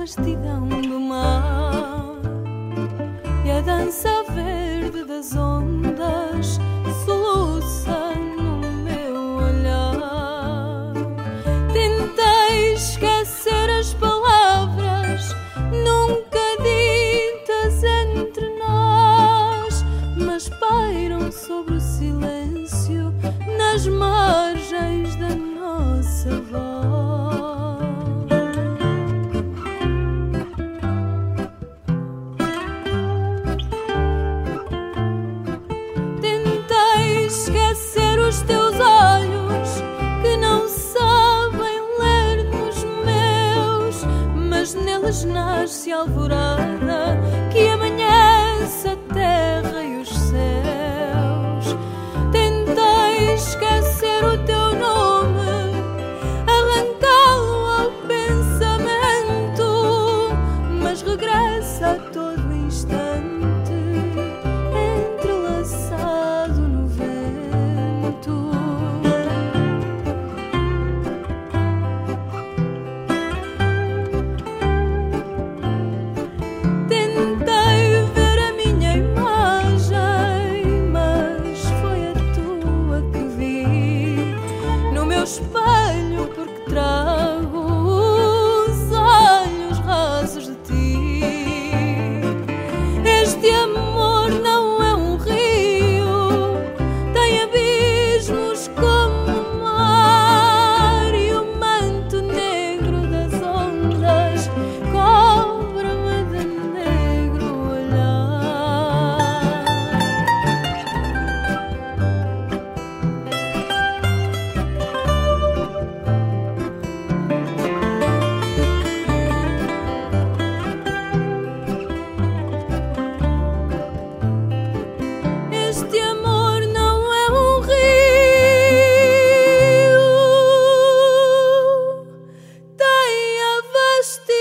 vastidão do mar e a dança verde das ondas soluça no meu olhar. Tentei esquecer as palavras nunca ditas entre nós, mas pairam sobre o silêncio nas margens a alvorada que amanhece a terra e os céus. Tentei esquecer o teu nome, arrancá-lo ao pensamento, mas regressa a todo trusted.